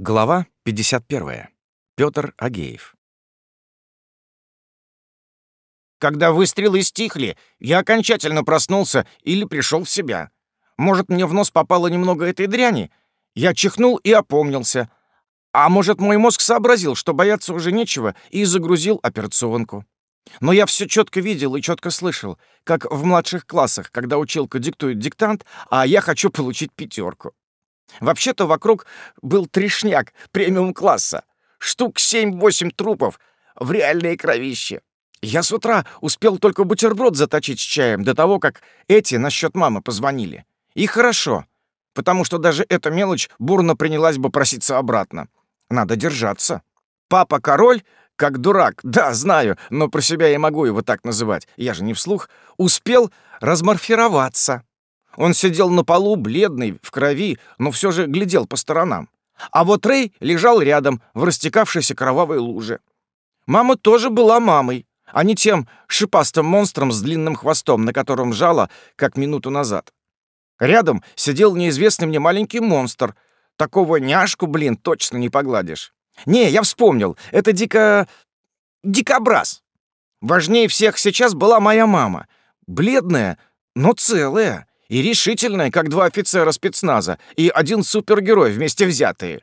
Глава 51. Пётр Агеев. Когда выстрелы стихли, я окончательно проснулся или пришел в себя. Может, мне в нос попало немного этой дряни? Я чихнул и опомнился. А может, мой мозг сообразил, что бояться уже нечего, и загрузил операционку. Но я все четко видел и четко слышал, как в младших классах, когда училка диктует диктант, а я хочу получить пятерку. Вообще-то вокруг был трешняк премиум-класса. Штук 7-8 трупов в реальные кровище. Я с утра успел только бутерброд заточить с чаем до того, как эти насчет мамы позвонили. И хорошо, потому что даже эта мелочь бурно принялась бы проситься обратно. Надо держаться. Папа-король, как дурак, да, знаю, но про себя я могу его так называть, я же не вслух, успел разморфироваться. Он сидел на полу, бледный, в крови, но все же глядел по сторонам. А вот Рэй лежал рядом, в растекавшейся кровавой луже. Мама тоже была мамой, а не тем шипастым монстром с длинным хвостом, на котором жало, как минуту назад. Рядом сидел неизвестный мне маленький монстр. Такого няшку, блин, точно не погладишь. Не, я вспомнил, это дико... дикобраз. Важнее всех сейчас была моя мама. Бледная, но целая и решительная, как два офицера спецназа и один супергерой вместе взятые.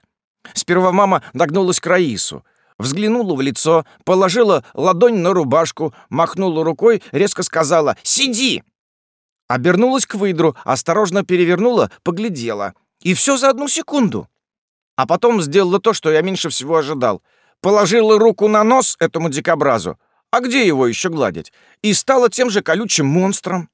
Сперва мама нагнулась к Раису, взглянула в лицо, положила ладонь на рубашку, махнула рукой, резко сказала «Сиди!». Обернулась к выдру, осторожно перевернула, поглядела. И все за одну секунду. А потом сделала то, что я меньше всего ожидал. Положила руку на нос этому дикобразу, а где его еще гладить, и стала тем же колючим монстром.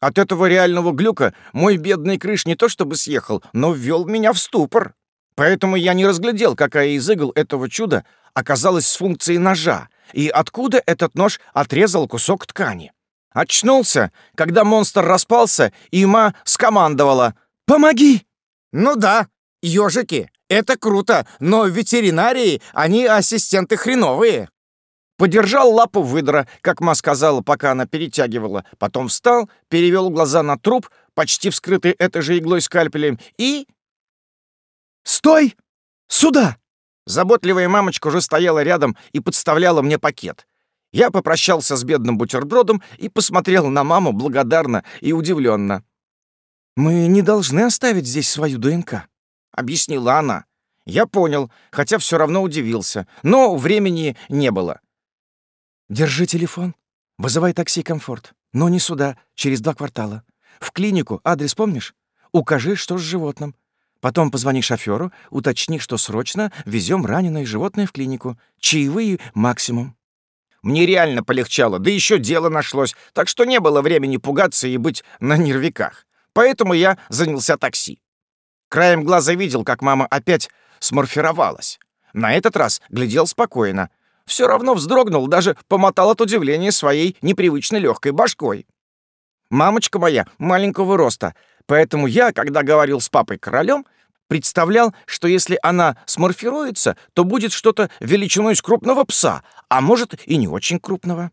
От этого реального глюка мой бедный крыш не то чтобы съехал, но ввел меня в ступор. Поэтому я не разглядел, какая из игл этого чуда оказалась с функцией ножа, и откуда этот нож отрезал кусок ткани. Очнулся, когда монстр распался, и Ма скомандовала «Помоги!» «Ну да, ежики, это круто, но в ветеринарии они ассистенты хреновые». Подержал лапу выдра, как ма сказала, пока она перетягивала. Потом встал, перевел глаза на труп, почти вскрытый этой же иглой скальпелем, и... «Стой! Сюда!» Заботливая мамочка уже стояла рядом и подставляла мне пакет. Я попрощался с бедным бутербродом и посмотрел на маму благодарно и удивленно. «Мы не должны оставить здесь свою ДНК», — объяснила она. Я понял, хотя все равно удивился, но времени не было. Держи телефон. Вызывай такси «Комфорт». Но не сюда, через два квартала. В клинику, адрес помнишь? Укажи, что с животным. Потом позвони шоферу, уточни, что срочно везем раненое животное в клинику. Чаевые максимум. Мне реально полегчало, да еще дело нашлось, так что не было времени пугаться и быть на нервиках. Поэтому я занялся такси. Краем глаза видел, как мама опять сморфировалась. На этот раз глядел спокойно, все равно вздрогнул, даже помотал от удивления своей непривычно легкой башкой. Мамочка моя маленького роста, поэтому я, когда говорил с папой-королем, представлял, что если она сморфируется, то будет что-то величиной с крупного пса, а может и не очень крупного.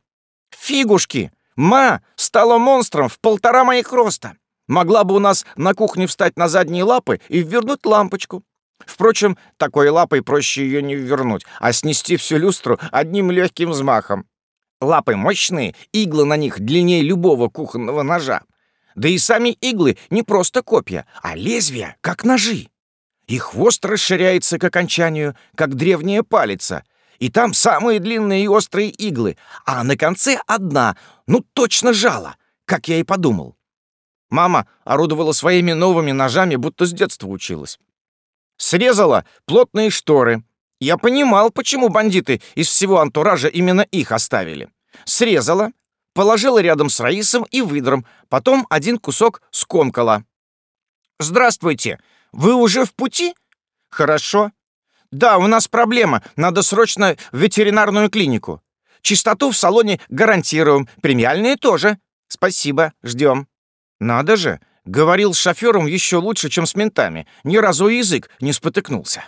Фигушки! Ма стала монстром в полтора моих роста. Могла бы у нас на кухне встать на задние лапы и ввернуть лампочку. Впрочем, такой лапой проще ее не вернуть, а снести всю люстру одним легким взмахом. Лапы мощные, иглы на них длиннее любого кухонного ножа. Да и сами иглы не просто копья, а лезвия, как ножи. И хвост расширяется к окончанию, как древняя палица. И там самые длинные и острые иглы, а на конце одна, ну точно жало, как я и подумал. Мама орудовала своими новыми ножами, будто с детства училась. Срезала плотные шторы. Я понимал, почему бандиты из всего антуража именно их оставили. Срезала, положила рядом с Раисом и выдром, потом один кусок скомкала. «Здравствуйте! Вы уже в пути?» «Хорошо. Да, у нас проблема. Надо срочно в ветеринарную клинику. Чистоту в салоне гарантируем, премиальные тоже. Спасибо, ждем». «Надо же! Говорил с шофером еще лучше, чем с ментами. Ни разу язык не спотыкнулся.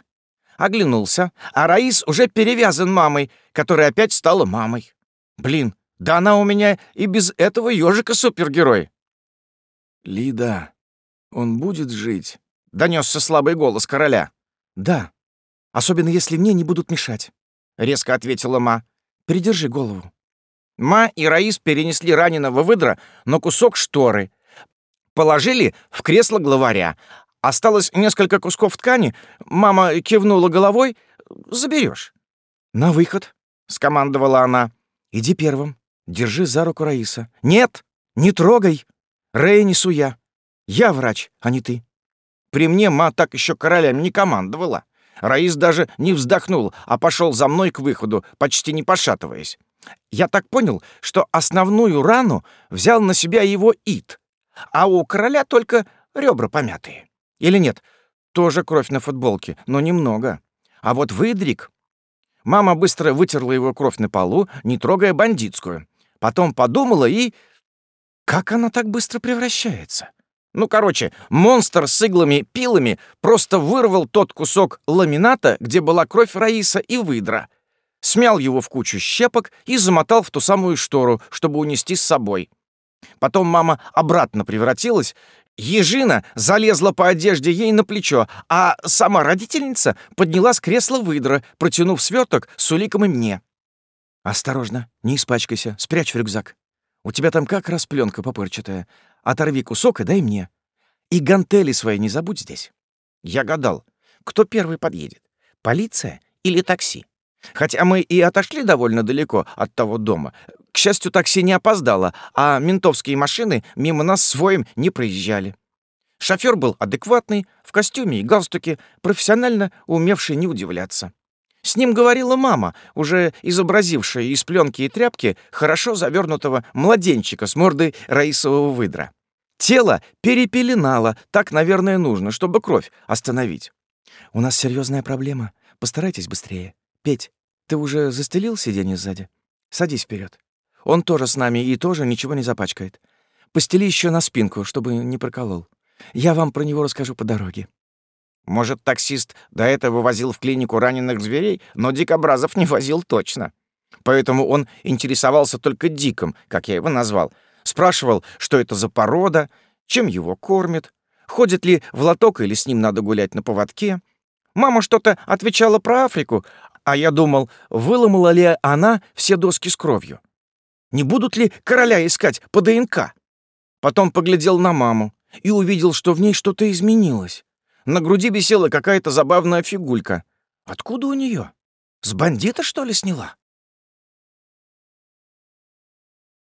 Оглянулся, а Раис уже перевязан мамой, которая опять стала мамой. Блин, да она у меня и без этого ежика супергерой. «Лида, он будет жить?» — донесся слабый голос короля. «Да. особенно если мне не будут мешать», — резко ответила Ма. «Придержи голову». Ма и Раис перенесли раненого выдра на кусок шторы, положили в кресло главаря. Осталось несколько кусков ткани. Мама кивнула головой. «Заберешь». «На выход», — скомандовала она. «Иди первым. Держи за руку Раиса». «Нет, не трогай. Рэя несу я. Я врач, а не ты». При мне ма так еще королями не командовала. Раис даже не вздохнул, а пошел за мной к выходу, почти не пошатываясь. Я так понял, что основную рану взял на себя его Ит, а у короля только ребра помятые. Или нет, тоже кровь на футболке, но немного. А вот выдрик... Мама быстро вытерла его кровь на полу, не трогая бандитскую. Потом подумала и... Как она так быстро превращается? Ну, короче, монстр с иглами-пилами просто вырвал тот кусок ламината, где была кровь Раиса и выдра, смял его в кучу щепок и замотал в ту самую штору, чтобы унести с собой. Потом мама обратно превратилась, ежина залезла по одежде ей на плечо, а сама родительница подняла с кресла выдра, протянув сверток с уликом и мне. «Осторожно, не испачкайся, спрячь в рюкзак. У тебя там как раз пленка попырчатая. Оторви кусок и дай мне. И гантели свои не забудь здесь». Я гадал, кто первый подъедет, полиция или такси? Хотя мы и отошли довольно далеко от того дома. К счастью, такси не опоздало, а ментовские машины мимо нас своим не проезжали. Шофер был адекватный, в костюме и галстуке, профессионально умевший не удивляться. С ним говорила мама, уже изобразившая из пленки и тряпки хорошо завернутого младенчика с мордой раисового выдра. Тело перепеленало, так, наверное, нужно, чтобы кровь остановить. «У нас серьезная проблема. Постарайтесь быстрее. Петь, ты уже застелил сиденье сзади? Садись вперед. Он тоже с нами и тоже ничего не запачкает. Постели еще на спинку, чтобы не проколол. Я вам про него расскажу по дороге. Может, таксист до этого возил в клинику раненых зверей, но дикобразов не возил точно. Поэтому он интересовался только диком, как я его назвал. Спрашивал, что это за порода, чем его кормят, ходит ли в лоток или с ним надо гулять на поводке. Мама что-то отвечала про Африку, а я думал, выломала ли она все доски с кровью. Не будут ли короля искать по ДНК? Потом поглядел на маму и увидел, что в ней что-то изменилось. На груди висела какая-то забавная фигулька. Откуда у нее? С бандита, что ли, сняла?